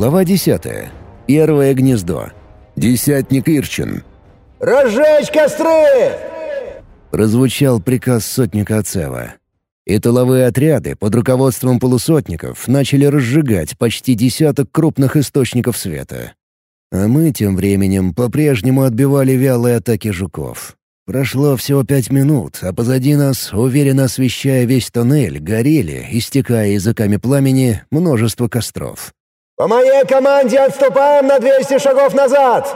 Глава десятая. Первое гнездо. Десятник Ирчин. «Разжечь костры!» Прозвучал приказ сотника Ацева. И тыловые отряды под руководством полусотников начали разжигать почти десяток крупных источников света. А мы тем временем по-прежнему отбивали вялые атаки жуков. Прошло всего пять минут, а позади нас, уверенно освещая весь тоннель, горели, истекая языками пламени, множество костров. «По моей команде отступаем на 200 шагов назад!»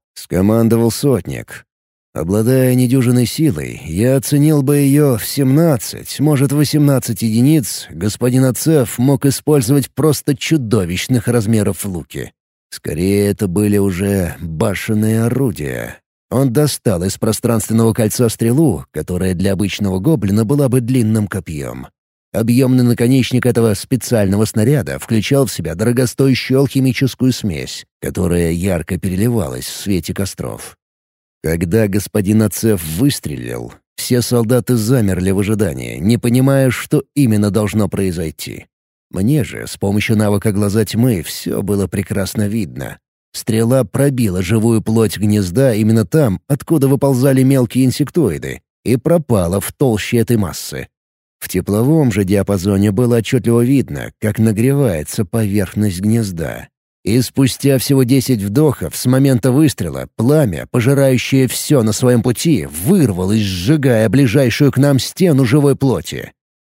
— скомандовал сотник. Обладая недюжиной силой, я оценил бы ее в 17, может, 18 единиц, господин Ацеф мог использовать просто чудовищных размеров луки. Скорее, это были уже башенные орудия. Он достал из пространственного кольца стрелу, которая для обычного гоблина была бы длинным копьем. Объемный наконечник этого специального снаряда включал в себя дорогостоящую алхимическую смесь, которая ярко переливалась в свете костров. Когда господин Ацеф выстрелил, все солдаты замерли в ожидании, не понимая, что именно должно произойти. Мне же, с помощью навыка глаза тьмы, все было прекрасно видно. Стрела пробила живую плоть гнезда именно там, откуда выползали мелкие инсектоиды, и пропала в толще этой массы. В тепловом же диапазоне было отчетливо видно, как нагревается поверхность гнезда. И спустя всего десять вдохов с момента выстрела пламя, пожирающее все на своем пути, вырвалось, сжигая ближайшую к нам стену живой плоти.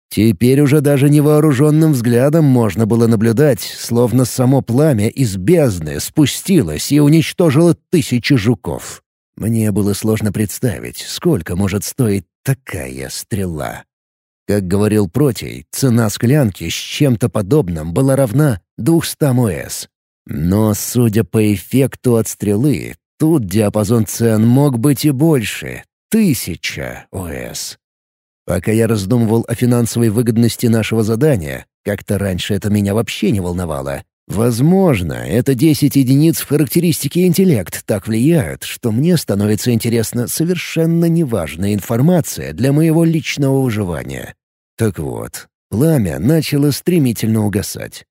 Теперь уже даже невооруженным взглядом можно было наблюдать, словно само пламя из бездны спустилось и уничтожило тысячи жуков. Мне было сложно представить, сколько может стоить такая стрела. Как говорил Протей, цена склянки с чем-то подобным была равна 200 ОС. Но, судя по эффекту от стрелы, тут диапазон цен мог быть и больше — тысяча ОС. Пока я раздумывал о финансовой выгодности нашего задания, как-то раньше это меня вообще не волновало. Возможно, это 10 единиц в характеристике интеллект так влияют, что мне становится интересна совершенно неважная информация для моего личного выживания. Так вот, пламя начало стремительно угасать.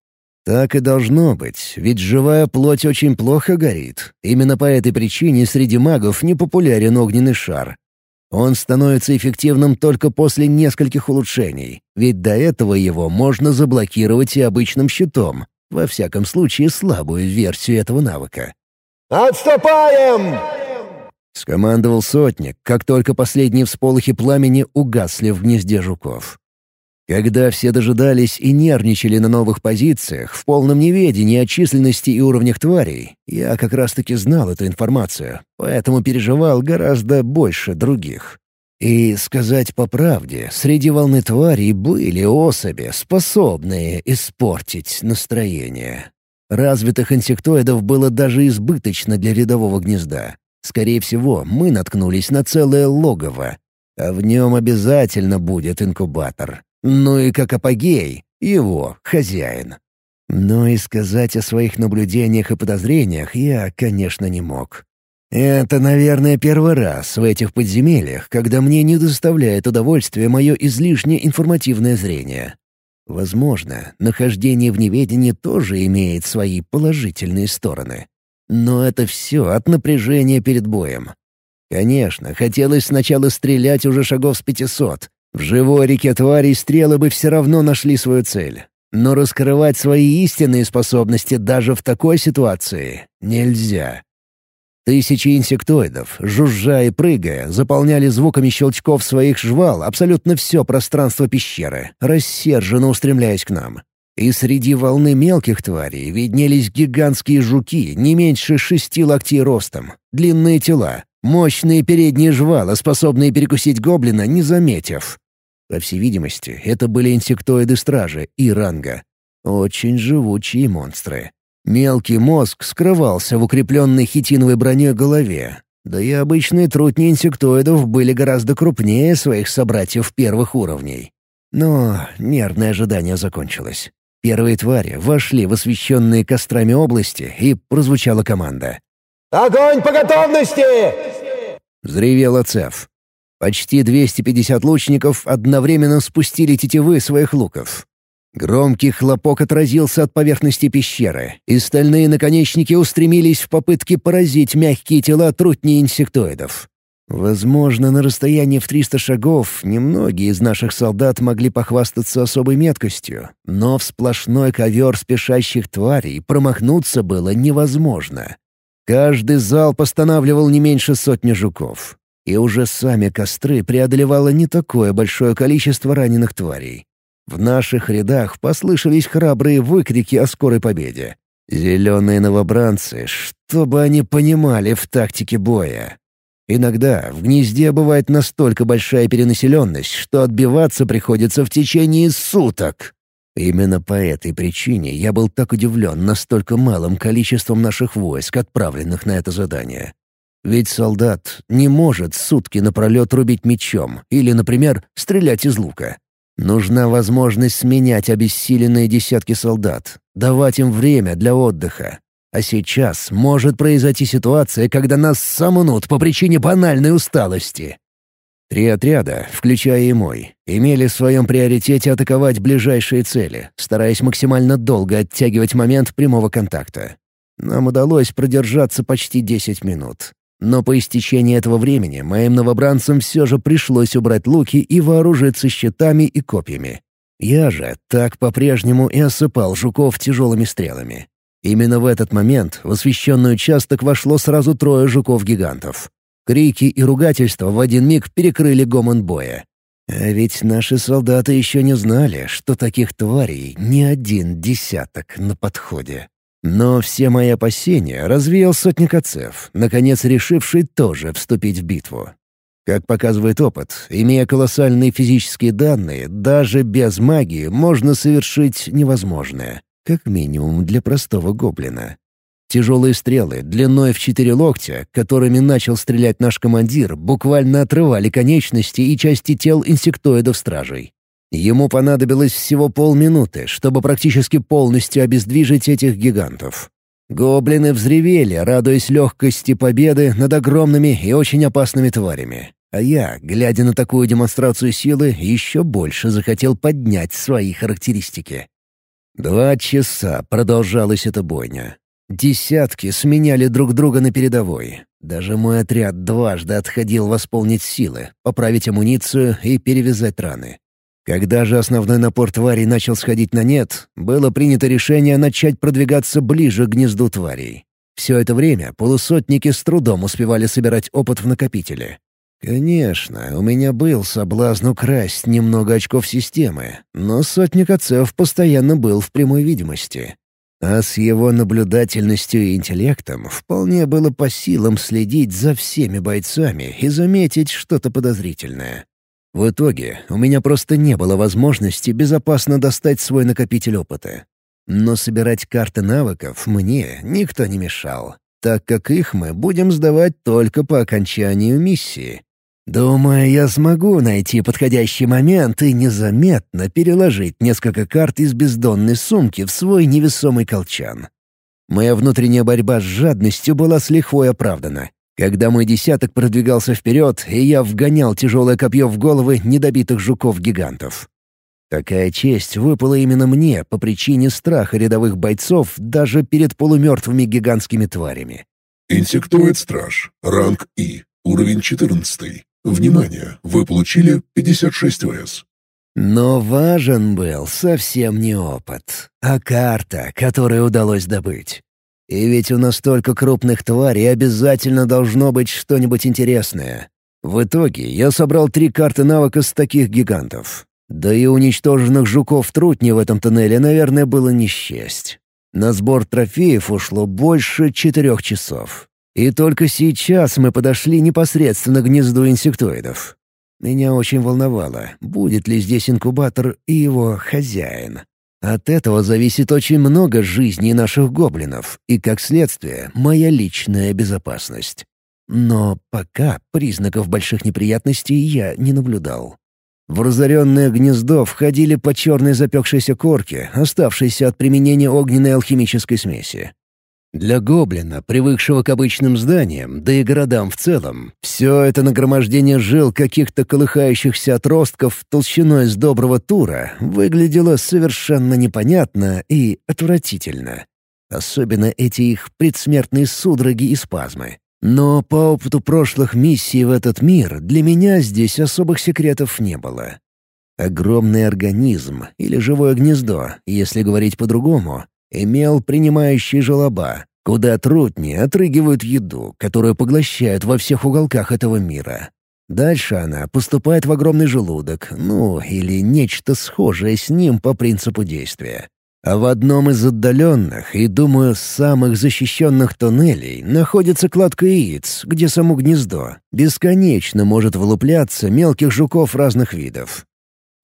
Так и должно быть, ведь живая плоть очень плохо горит. Именно по этой причине среди магов не популярен огненный шар. Он становится эффективным только после нескольких улучшений, ведь до этого его можно заблокировать и обычным щитом, во всяком случае слабую версию этого навыка. «Отступаем!» — скомандовал сотник, как только последние всполохи пламени угасли в гнезде жуков. Когда все дожидались и нервничали на новых позициях, в полном неведении о численности и уровнях тварей, я как раз-таки знал эту информацию, поэтому переживал гораздо больше других. И, сказать по правде, среди волны тварей были особи, способные испортить настроение. Развитых инсектоидов было даже избыточно для рядового гнезда. Скорее всего, мы наткнулись на целое логово, а в нем обязательно будет инкубатор. Ну и как апогей, его хозяин. Но и сказать о своих наблюдениях и подозрениях я, конечно, не мог. Это, наверное, первый раз в этих подземельях, когда мне не доставляет удовольствия мое излишне информативное зрение. Возможно, нахождение в неведении тоже имеет свои положительные стороны. Но это все от напряжения перед боем. Конечно, хотелось сначала стрелять уже шагов с пятисот, в живой реке тварей стрелы бы все равно нашли свою цель. Но раскрывать свои истинные способности даже в такой ситуации нельзя. Тысячи инсектоидов, жужжа и прыгая, заполняли звуками щелчков своих жвал абсолютно все пространство пещеры, рассерженно устремляясь к нам. И среди волны мелких тварей виднелись гигантские жуки не меньше шести локтей ростом, длинные тела, мощные передние жвала, способные перекусить гоблина, не заметив. По всей видимости, это были инсектоиды-стражи и ранга. Очень живучие монстры. Мелкий мозг скрывался в укрепленной хитиновой броней голове. Да и обычные трутни инсектоидов были гораздо крупнее своих собратьев первых уровней. Но нервное ожидание закончилось. Первые твари вошли в освещенные кострами области, и прозвучала команда. «Огонь по готовности!» — взревел Ацеф. Почти 250 лучников одновременно спустили тетивы своих луков. Громкий хлопок отразился от поверхности пещеры, и стальные наконечники устремились в попытке поразить мягкие тела трутней инсектоидов. Возможно, на расстоянии в 300 шагов немногие из наших солдат могли похвастаться особой меткостью, но в сплошной ковер спешащих тварей промахнуться было невозможно. Каждый зал постанавливал не меньше сотни жуков. И уже сами костры преодолевало не такое большое количество раненых тварей. В наших рядах послышались храбрые выкрики о скорой победе. Зеленые новобранцы, что бы они понимали в тактике боя. Иногда в гнезде бывает настолько большая перенаселенность, что отбиваться приходится в течение суток. Именно по этой причине я был так удивлен настолько малым количеством наших войск, отправленных на это задание. Ведь солдат не может сутки напролет рубить мечом или, например, стрелять из лука. Нужна возможность сменять обессиленные десятки солдат, давать им время для отдыха. А сейчас может произойти ситуация, когда нас сомнут по причине банальной усталости. Три отряда, включая и мой, имели в своем приоритете атаковать ближайшие цели, стараясь максимально долго оттягивать момент прямого контакта. Нам удалось продержаться почти 10 минут. Но по истечении этого времени моим новобранцам все же пришлось убрать луки и вооружиться щитами и копьями. Я же так по-прежнему и осыпал жуков тяжелыми стрелами. Именно в этот момент в освещенный участок вошло сразу трое жуков-гигантов. Крики и ругательства в один миг перекрыли гомон боя. А ведь наши солдаты еще не знали, что таких тварей не один десяток на подходе. Но все мои опасения развеял сотник отцев, наконец решивший тоже вступить в битву. Как показывает опыт, имея колоссальные физические данные, даже без магии можно совершить невозможное, как минимум для простого гоблина. Тяжелые стрелы, длиной в четыре локтя, которыми начал стрелять наш командир, буквально отрывали конечности и части тел инсектоидов-стражей. Ему понадобилось всего полминуты, чтобы практически полностью обездвижить этих гигантов. Гоблины взревели, радуясь легкости победы над огромными и очень опасными тварями. А я, глядя на такую демонстрацию силы, еще больше захотел поднять свои характеристики. Два часа продолжалась эта бойня. Десятки сменяли друг друга на передовой. Даже мой отряд дважды отходил восполнить силы, поправить амуницию и перевязать раны. Когда же основной напор тварей начал сходить на нет, было принято решение начать продвигаться ближе к гнезду тварей. Все это время полусотники с трудом успевали собирать опыт в накопителе. Конечно, у меня был соблазн украсть немного очков системы, но сотник отцев постоянно был в прямой видимости. А с его наблюдательностью и интеллектом вполне было по силам следить за всеми бойцами и заметить что-то подозрительное. В итоге у меня просто не было возможности безопасно достать свой накопитель опыта. Но собирать карты навыков мне никто не мешал, так как их мы будем сдавать только по окончанию миссии. Думаю, я смогу найти подходящий момент и незаметно переложить несколько карт из бездонной сумки в свой невесомый колчан. Моя внутренняя борьба с жадностью была с лихвой оправдана. Когда мой десяток продвигался вперед, и я вгонял тяжелое копье в головы недобитых жуков-гигантов. Такая честь выпала именно мне по причине страха рядовых бойцов даже перед полумертвыми гигантскими тварями. Инсектоид-страж. Ранг И. Уровень 14. Внимание! Вы получили 56 ОС. Но важен был совсем не опыт, а карта, которую удалось добыть. И ведь у настолько крупных тварей обязательно должно быть что-нибудь интересное. В итоге я собрал три карты навыка с таких гигантов. Да и уничтоженных жуков трутни в этом туннеле, наверное, было не счесть. На сбор трофеев ушло больше четырех часов. И только сейчас мы подошли непосредственно к гнезду инсектоидов. Меня очень волновало, будет ли здесь инкубатор и его хозяин. От этого зависит очень много жизней наших гоблинов и, как следствие, моя личная безопасность. Но пока признаков больших неприятностей я не наблюдал. В разоренное гнездо входили по черной запекшейся корке, оставшейся от применения огненной алхимической смеси. Для гоблина, привыкшего к обычным зданиям, да и городам в целом, все это нагромождение жил каких-то колыхающихся отростков толщиной с доброго тура выглядело совершенно непонятно и отвратительно. Особенно эти их предсмертные судороги и спазмы. Но по опыту прошлых миссий в этот мир для меня здесь особых секретов не было. Огромный организм, или живое гнездо, если говорить по-другому, имел принимающие желоба, куда трутни отрыгивают еду, которую поглощают во всех уголках этого мира. Дальше она поступает в огромный желудок, ну, или нечто схожее с ним по принципу действия. А в одном из отдаленных и, думаю, самых защищенных тоннелей находится кладка яиц, где само гнездо бесконечно может вылупляться мелких жуков разных видов.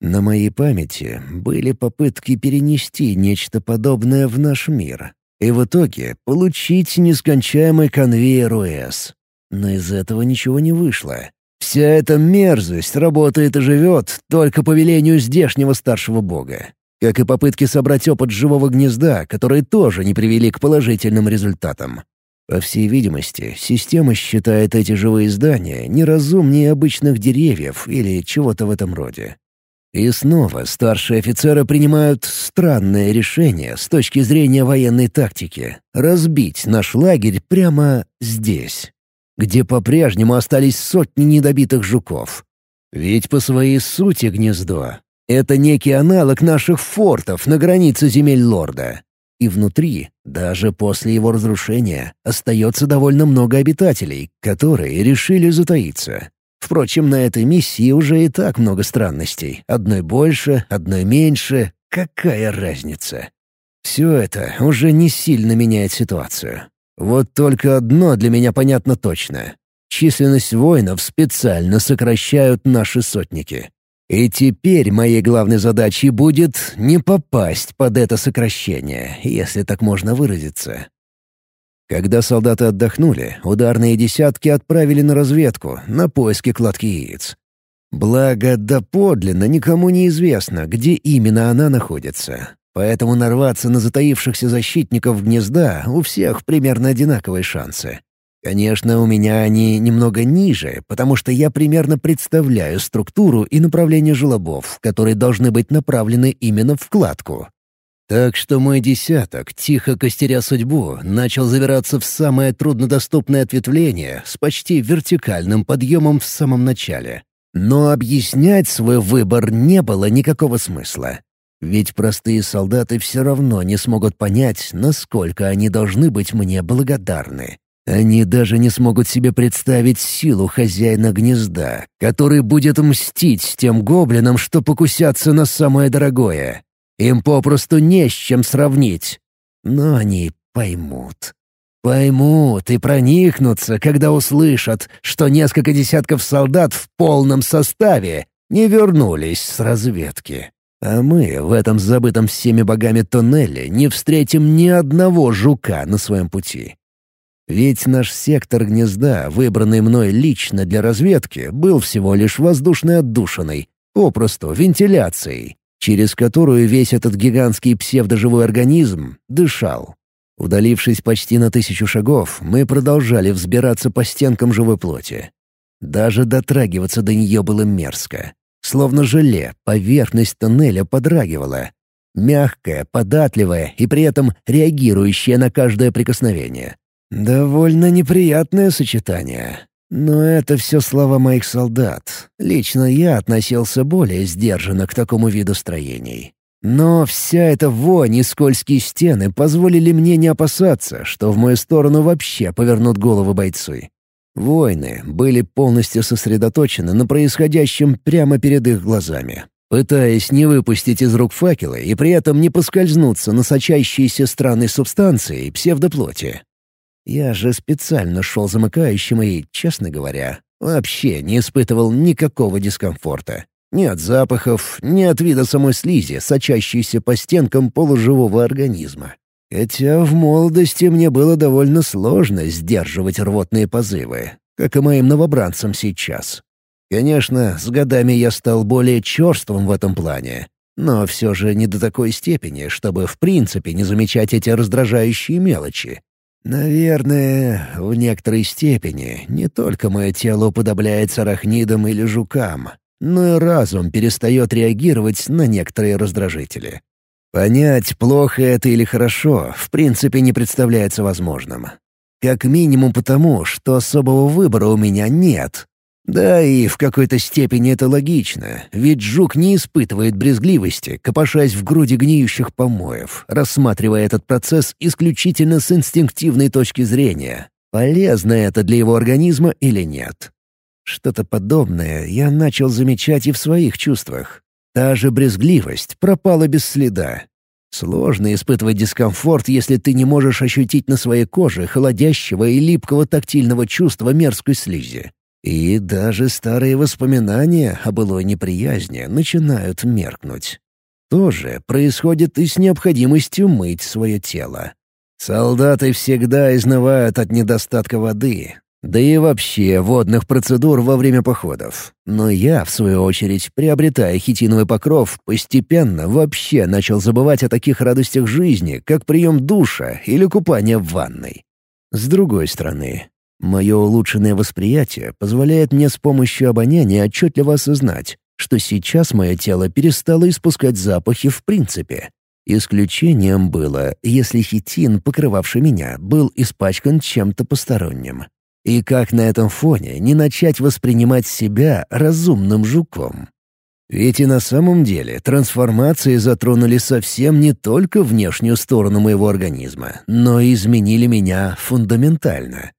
На моей памяти были попытки перенести нечто подобное в наш мир и в итоге получить нескончаемый конвейер ОС. Но из этого ничего не вышло. Вся эта мерзость работает и живет только по велению здешнего старшего бога как и попытки собрать опыт живого гнезда, которые тоже не привели к положительным результатам. По всей видимости, система считает эти живые здания неразумнее обычных деревьев или чего-то в этом роде. И снова старшие офицеры принимают странное решение с точки зрения военной тактики — разбить наш лагерь прямо здесь, где по-прежнему остались сотни недобитых жуков. Ведь по своей сути гнездо это некий аналог наших фортов на границе земель лорда. И внутри, даже после его разрушения, остается довольно много обитателей, которые решили затаиться. Впрочем, на этой миссии уже и так много странностей. Одной больше, одной меньше. Какая разница? Все это уже не сильно меняет ситуацию. Вот только одно для меня понятно точно. Численность воинов специально сокращают наши сотники. И теперь моей главной задачей будет не попасть под это сокращение, если так можно выразиться. Когда солдаты отдохнули, ударные десятки отправили на разведку, на поиски кладки яиц. Благо, доподлинно никому не известно, где именно она находится. Поэтому нарваться на затаившихся защитников гнезда у всех примерно одинаковые шансы. Конечно, у меня они немного ниже, потому что я примерно представляю структуру и направление желобов, которые должны быть направлены именно в вкладку. Так что мой десяток, тихо костеря судьбу, начал забираться в самое труднодоступное ответвление с почти вертикальным подъемом в самом начале. Но объяснять свой выбор не было никакого смысла. Ведь простые солдаты все равно не смогут понять, насколько они должны быть мне благодарны. Они даже не смогут себе представить силу хозяина гнезда, который будет мстить тем гоблинам, что покусятся на самое дорогое. Им попросту не с чем сравнить. Но они поймут. Поймут и проникнутся, когда услышат, что несколько десятков солдат в полном составе не вернулись с разведки. А мы в этом забытом всеми богами тоннеле не встретим ни одного жука на своем пути. Ведь наш сектор гнезда, выбранный мной лично для разведки, был всего лишь воздушной отдушиной, попросту вентиляцией, через которую весь этот гигантский псевдоживой организм дышал. Удалившись почти на тысячу шагов, мы продолжали взбираться по стенкам живой плоти. Даже дотрагиваться до нее было мерзко. Словно желе, поверхность тоннеля подрагивала. Мягкая, податливая и при этом реагирующая на каждое прикосновение. Довольно неприятное сочетание. Но это все слова моих солдат. Лично я относился более сдержанно к такому виду строений. Но вся эта вонь и скользкие стены позволили мне не опасаться, что в мою сторону вообще повернут головы бойцы. Воины были полностью сосредоточены на происходящем прямо перед их глазами, пытаясь не выпустить из рук факелы и при этом не поскользнуться на сочащиеся странной субстанции псевдоплоти. Я же специально шел замыкающим и, честно говоря, вообще не испытывал никакого дискомфорта. Ни от запахов, ни от вида самой слизи, сочащейся по стенкам полуживого организма. Хотя в молодости мне было довольно сложно сдерживать рвотные позывы, как и моим новобранцам сейчас. Конечно, с годами я стал более черствым в этом плане, но все же не до такой степени, чтобы в принципе не замечать эти раздражающие мелочи. Наверное, в некоторой степени не только мое тело уподобляется арахнидам или жукам, но и разум перестает реагировать на некоторые раздражители. Понять, плохо это или хорошо, в принципе не представляется возможным. Как минимум потому, что особого выбора у меня нет. Да и в какой-то степени это логично, ведь жук не испытывает брезгливости, копошась в груди гниющих помоев, рассматривая этот процесс исключительно с инстинктивной точки зрения, полезно это для его организма или нет. Что-то подобное я начал замечать и в своих чувствах. Та же брезгливость пропала без следа. Сложно испытывать дискомфорт, если ты не можешь ощутить на своей коже холодящего и липкого тактильного чувства мерзкой слизи. И даже старые воспоминания о былой неприязни начинают меркнуть. То же происходит и с необходимостью мыть свое тело. Солдаты всегда изнывают от недостатка воды, да и вообще водных процедур во время походов. Но я, в свою очередь, приобретая хитиновый покров, постепенно вообще начал забывать о таких радостях жизни, как прием душа или купание в ванной. С другой стороны, мое улучшенное восприятие позволяет мне с помощью обоняния отчетливо осознать, что сейчас мое тело перестало испускать запахи в принципе. Исключением было, если хитин, покрывавший меня, был испачкан чем-то посторонним. И как на этом фоне не начать воспринимать себя разумным жуком? Ведь и на самом деле трансформации затронули совсем не только внешнюю сторону моего организма, но и изменили меня фундаментально.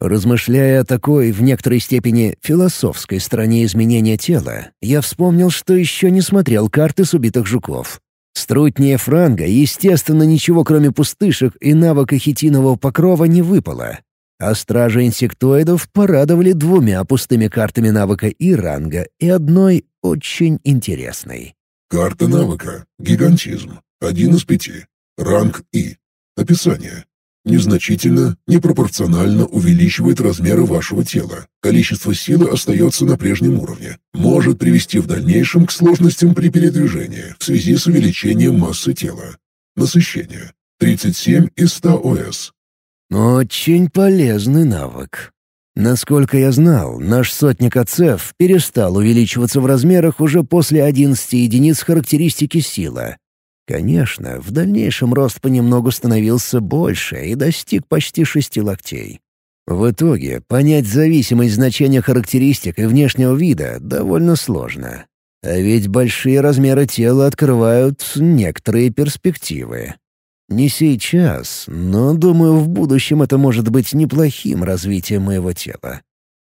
Размышляя о такой, в некоторой степени, философской стороне изменения тела, я вспомнил, что еще не смотрел карты с убитых жуков. Струтнее франга, естественно, ничего кроме пустышек и навыка хитинового покрова не выпало, а стражи инсектоидов порадовали двумя пустыми картами навыка и ранга, и одной очень интересной. Карта навыка. Гигантизм. Один из пяти. Ранг И. Описание. Незначительно, непропорционально увеличивает размеры вашего тела. Количество силы остается на прежнем уровне. Может привести в дальнейшем к сложностям при передвижении в связи с увеличением массы тела. Насыщение. 37 из 100 ОС. Очень полезный навык. Насколько я знал, наш сотник Ацеф перестал увеличиваться в размерах уже после 11 единиц характеристики сила. Конечно, в дальнейшем рост понемногу становился больше и достиг почти шести локтей. В итоге понять зависимость значения характеристик и внешнего вида довольно сложно. А ведь большие размеры тела открывают некоторые перспективы. Не сейчас, но, думаю, в будущем это может быть неплохим развитием моего тела.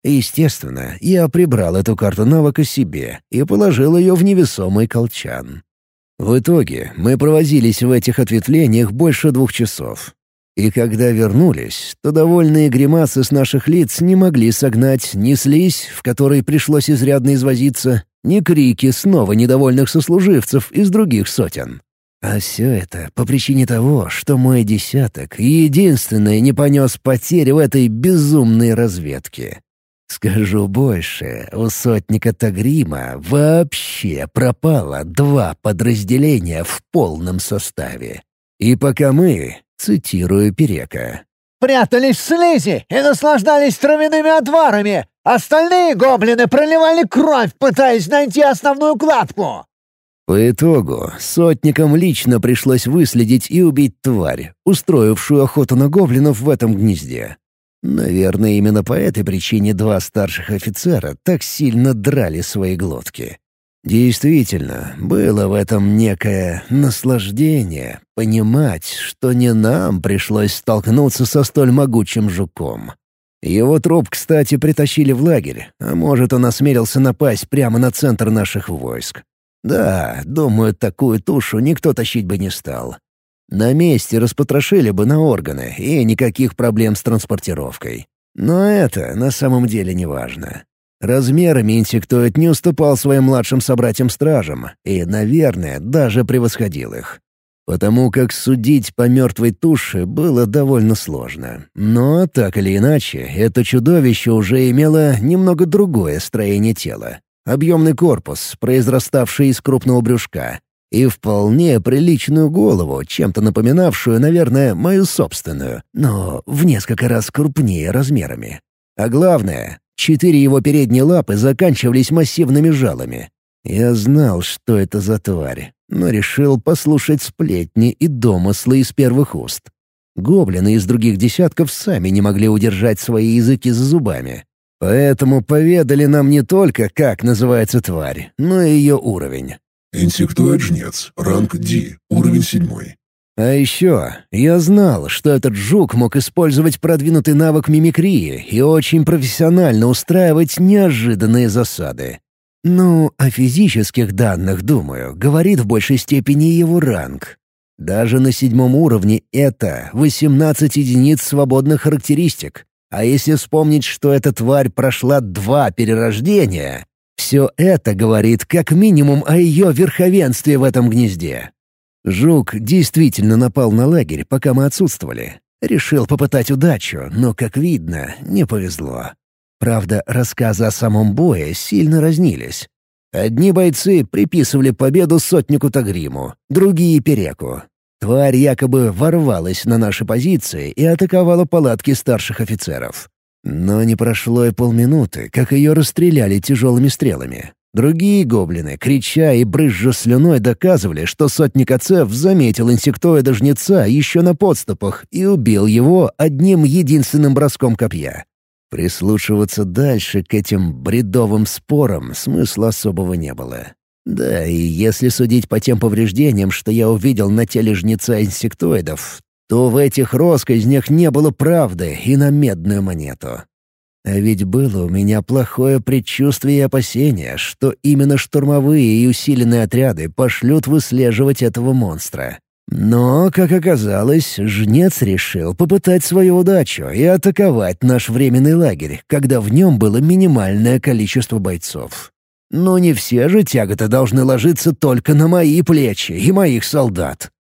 Естественно, я прибрал эту карту навыка себе и положил ее в невесомый колчан. В итоге мы провозились в этих ответвлениях больше двух часов. И когда вернулись, то довольные гримасы с наших лиц не могли согнать ни слизь, в которой пришлось изрядно извозиться, ни крики снова недовольных сослуживцев из других сотен. А все это по причине того, что мой десяток единственный не понес потери в этой безумной разведке. Скажу больше, у сотника Тагрима вообще пропало два подразделения в полном составе. И пока мы, цитирую Перека, «прятались в слизи и наслаждались травяными отварами, остальные гоблины проливали кровь, пытаясь найти основную кладку. По итогу сотникам лично пришлось выследить и убить тварь, устроившую охоту на гоблинов в этом гнезде. Наверное, именно по этой причине два старших офицера так сильно драли свои глотки. Действительно, было в этом некое наслаждение понимать, что не нам пришлось столкнуться со столь могучим жуком. Его труп, кстати, притащили в лагерь, а может, он осмелился напасть прямо на центр наших войск. Да, думаю, такую тушу никто тащить бы не стал. На месте распотрошили бы на органы, и никаких проблем с транспортировкой. Но это на самом деле не важно. Размерами инсектоид не уступал своим младшим собратьям-стражам и, наверное, даже превосходил их. Потому как судить по мертвой туше было довольно сложно. Но, так или иначе, это чудовище уже имело немного другое строение тела. Объемный корпус, произраставший из крупного брюшка. И вполне приличную голову, чем-то напоминавшую, наверное, мою собственную, но в несколько раз крупнее размерами. А главное, четыре его передние лапы заканчивались массивными жалами. Я знал, что это за тварь, но решил послушать сплетни и домыслы из первых уст. Гоблины из других десятков сами не могли удержать свои языки за зубами. Поэтому поведали нам не только, как называется тварь, но и ее уровень. Инсектоид-жнец, ранг D, уровень седьмой. А еще я знал, что этот жук мог использовать продвинутый навык мимикрии и очень профессионально устраивать неожиданные засады. Ну, о физических данных, думаю, говорит в большей степени его ранг. Даже на седьмом уровне это 18 единиц свободных характеристик. А если вспомнить, что эта тварь прошла два перерождения, все это говорит как минимум о ее верховенстве в этом гнезде. Жук действительно напал на лагерь, пока мы отсутствовали. Решил попытать удачу, но, как видно, не повезло. Правда, рассказы о самом бое сильно разнились. Одни бойцы приписывали победу сотнику Тагриму, другие — Переку. Тварь якобы ворвалась на наши позиции и атаковала палатки старших офицеров. Но не прошло и полминуты, как ее расстреляли тяжелыми стрелами. Другие гоблины, крича и брызжа слюной, доказывали, что сотник Ацев заметил инсектоида-жнеца еще на подступах и убил его одним единственным броском копья. Прислушиваться дальше к этим бредовым спорам смысла особого не было. Да, и если судить по тем повреждениям, что я увидел на теле жнеца инсектоидов, то в этих росказнях не было правды и на медную монету. А ведь было у меня плохое предчувствие и опасение, что именно штурмовые и усиленные отряды пошлют выслеживать этого монстра. Но, как оказалось, жнец решил попытать свою удачу и атаковать наш временный лагерь, когда в нем было минимальное количество бойцов. Но не все же тяготы должны ложиться только на мои плечи и моих солдат.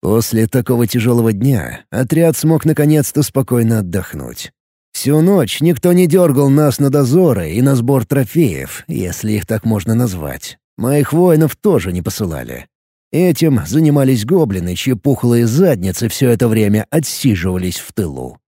После такого тяжелого дня отряд смог наконец-то спокойно отдохнуть. Всю ночь никто не дергал нас на дозоры и на сбор трофеев, если их так можно назвать. Моих воинов тоже не посылали. Этим занимались гоблины, чьи пухлые задницы все это время отсиживались в тылу.